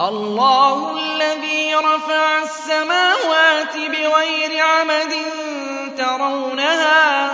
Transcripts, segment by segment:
الله الذي رفع السماوات بغير عمد ترونها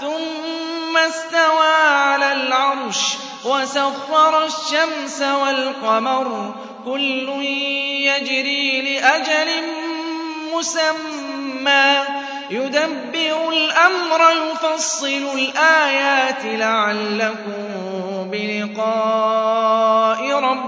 ثم استوى على العرش وسخر الشمس والقمر كل يجري لأجل مسمى يدبر الأمر يفصل الآيات لعلكم بلقاء ربكم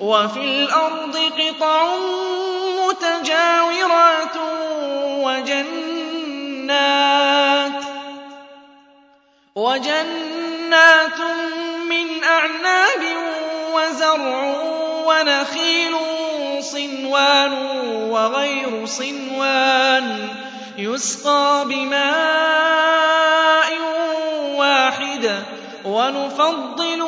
وفي الأرض قطع متجاورات وجنات وجنات من أعناب وزرع ونخيل صنوان وغير صنوان يسقى بماء واحد ونفضل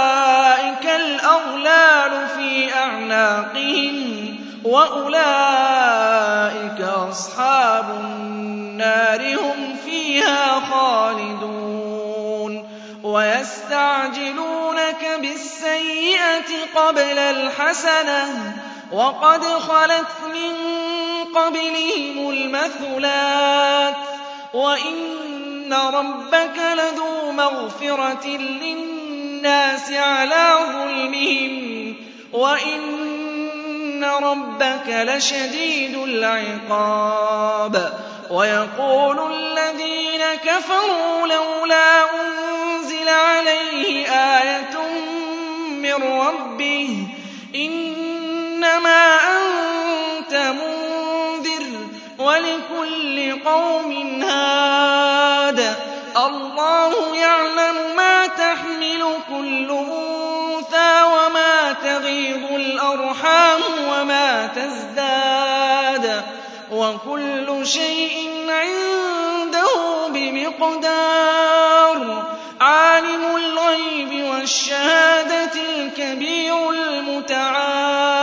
أعناقهم وأولئك أصحاب النار هم فيها خالدون ويستعجلونك بالسيئة قبل الحسنة وقد خلت من قبلهم المثلات وإن ربك لذو مغفرة للناس على ظلمهم وإن ربك لشديد العقاب ويقول الذين كفروا لولا أنزل عليه آية من ربه إنما أنت منذر ولكل قوم هاد الله يعلم ما تحمل كل أنثى تغيض الأرحام وما تزداد وكل شيء عنده بمقدار. عالم الغيب والشهادة الكبير المتعال.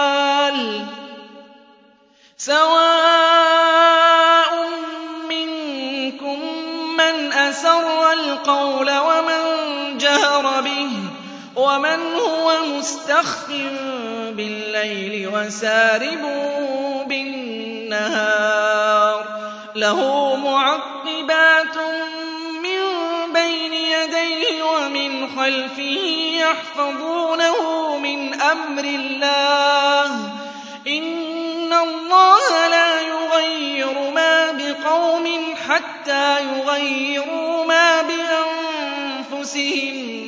مستخف بالليل وسارب بالنهار. له معقبات من بين يديه ومن خلفه يحفظونه من أمر الله. إن الله لا يغير ما بقوم حتى يغيروا ما بأنفسهم.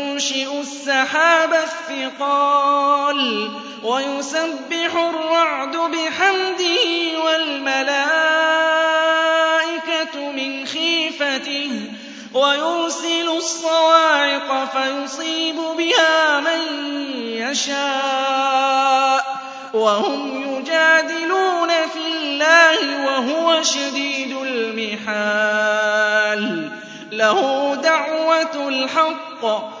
وينشئ السحاب الثقال ويسبح الرعد بحمده والملائكة من خيفته وَيُرْسِلُ الصَّوَاعِقَ فَيُصِيبُ بِهَا مَن يَشَاءُ وَهُمْ يُجَادِلُونَ فِي اللَّهِ وَهُوَ شَدِيدُ الْمِحَالِ لَهُ دَعْوَةُ الْحَقِّ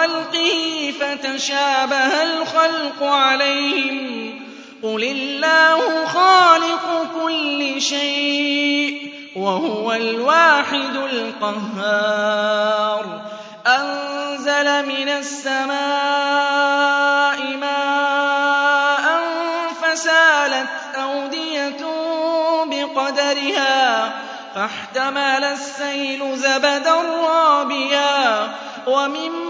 كخلقه فتشابه الخلق عليهم قل الله خالق كل شيء وهو الواحد القهار أنزل من السماء ماء فسالت أودية بقدرها فاحتمل السيل زبدا رابيا ومما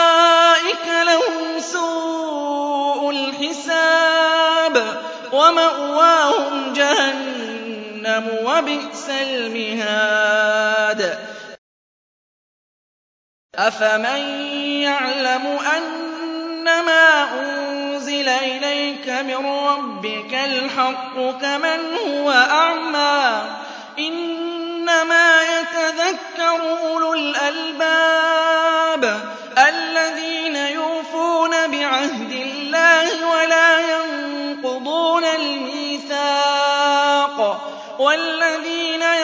لهم سوء الحساب ومأواهم جهنم وبئس المهاد أفمن يعلم أنما أنزل إليك من ربك الحق كمن هو أعمى إنما يتذكر أولو الألباب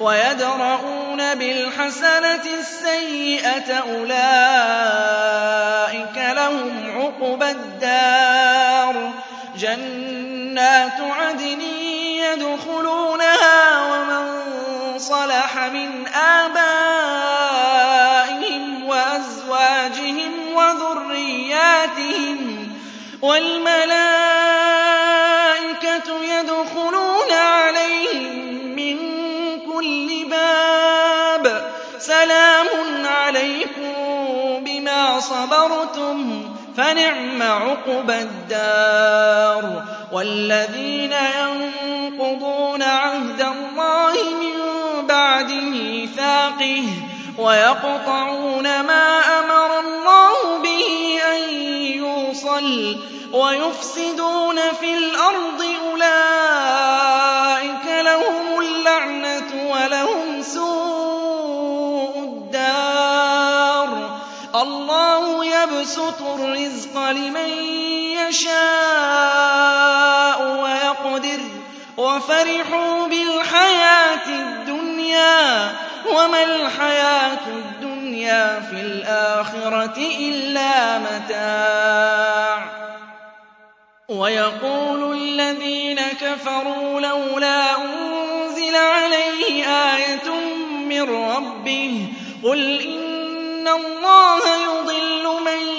ويدرؤون بالحسنة السيئة أولئك لهم عقبى الدار. جنات عدن يدخلونها ومن صلح من آبائهم وأزواجهم وذرياتهم والملائكة صَبَرْتُمْ فَنِعْمَ عُقْبَى الدَّارِ وَالَّذِينَ يَنقُضُونَ عَهْدَ اللَّهِ مِن بَعْدِ مِيثَاقِهِ وَيَقْطَعُونَ مَا أَمَرَ اللَّهُ بِهِ أَن يُوصَلَ وَيُفْسِدُونَ فِي الْأَرْضِ أُولَٰئِكَ يَبْسُطُ الرِّزْقَ لِمَن يَشَاءُ وَيَقْدِرُ وَفَرِحُوا بِالْحَيَاةِ الدُّنْيَا وَمَا الْحَيَاةُ الدُّنْيَا فِي الْآخِرَةِ إِلَّا مَتَاعٌ. وَيَقُولُ الَّذِينَ كَفَرُوا لَوْلَا أُنزِلَ عَلَيْهِ آيَةٌ مِّن رَّبِّهِ ۖ قُلْ إِنَّ اللَّهَ يُضِلُّ مَن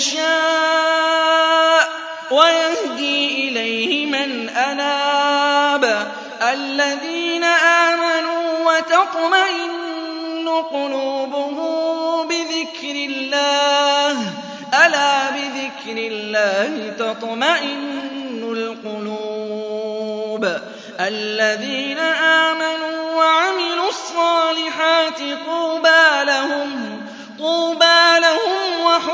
يَشَاءُ وَيَهْدِي إِلَيْهِ مَنْ أَنَابَ الَّذِينَ آمَنُوا وَتَطْمَئِنُّ قُلُوبُهُم بِذِكْرِ اللَّهِ ۗ. أَلَا بِذِكْرِ اللَّهِ تَطْمَئِنُّ الْقُلُوبُ. الَّذِينَ آمَنُوا وَعَمِلُوا الصَّالِحَاتِ طُوبَىٰ لَهُمْ طُوبَىٰ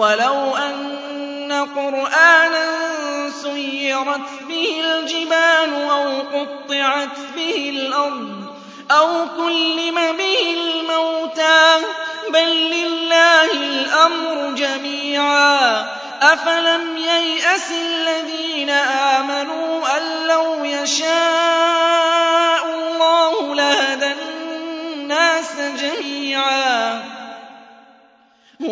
وَلَوْ أَنَّ قُرْآنًا سُيِّرَتْ بِهِ الْجِبَالُ أَوْ قُطِّعَتْ بِهِ الْأَرْضُ أَوْ كُلِّمَ بِهِ الْمَوْتَىٰ بَل لِّلَّهِ الْأَمْرُ جَمِيعًا ۗ. أَفَلَمْ يَيْأَسِ الَّذِينَ آمَنُوا أَن لَّوْ يَشَاءُ اللَّهُ لَهَدَى النَّاسَ جَمِيعًا.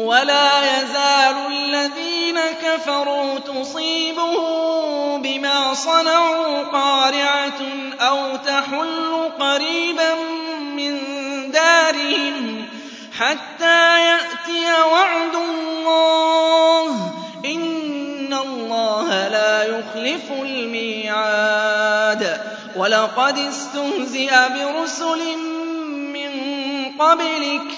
وَلَا يَزَالُ الَّذِينَ كَفَرُوا تُصِيبُهُم بِمَا صَنَعُوا قَارِعَةٌ أَوْ تَحُلُّ قَرِيبًا مِّن دَارِهِمْ حَتَّىٰ يَأْتِيَ وَعْدُ اللَّهِ ۚ. إِنَّ اللَّهَ لَا يُخْلِفُ الْمِيعَادَ. وَلَقَدِ اسْتُهْزِئَ بِرُسُلٍ مِّن قَبْلِكَ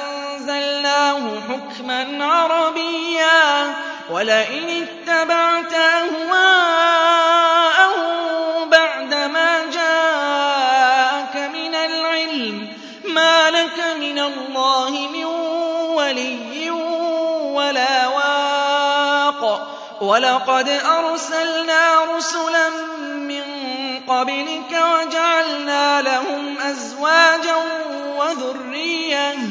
أَنزَلْنَاهُ حُكْمًا عَرَبِيًّا وَلَئِنِ اتَّبَعْتَ أَهْوَاءَهُم بَعْدَ مَا جَاءَكَ مِنَ الْعِلْمِ مَا لَكَ مِنَ اللَّهِ مِن وَلِيٍّ وَلَا وَاقٍ وَلَقَدْ أَرْسَلْنَا رُسُلًا مِّن قَبْلِكَ وَجَعَلْنَا لَهُمْ أَزْوَاجًا وَذُرِّيَّةً ۚ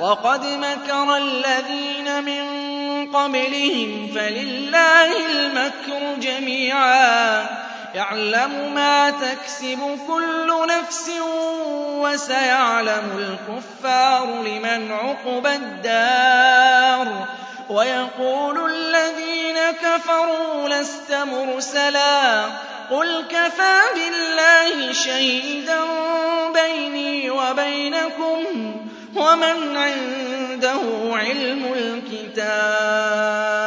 وَقَدْ مَكَرَ الَّذِينَ مِن قَبْلِهِمْ فَلِلَّهِ الْمَكْرُ جَمِيعًا. يَعْلَمُ مَا تَكْسِبُ كُلُّ نَفْسٍ ۗ وَسَيَعْلَمُ الْكُفَّارُ لِمَنْ عُقْبَى الدَّارِ. وَيَقُولُ الَّذِينَ كَفَرُوا لَسْتَ مُرْسَلًا ۚ. قُلْ كَفَىٰ بِاللَّهِ شَهِيدًا بَيْنِي وَبَيْنَكُمْ ۗ. وَمَنْ عِندَهُ عِلْمُ الْكِتَابِ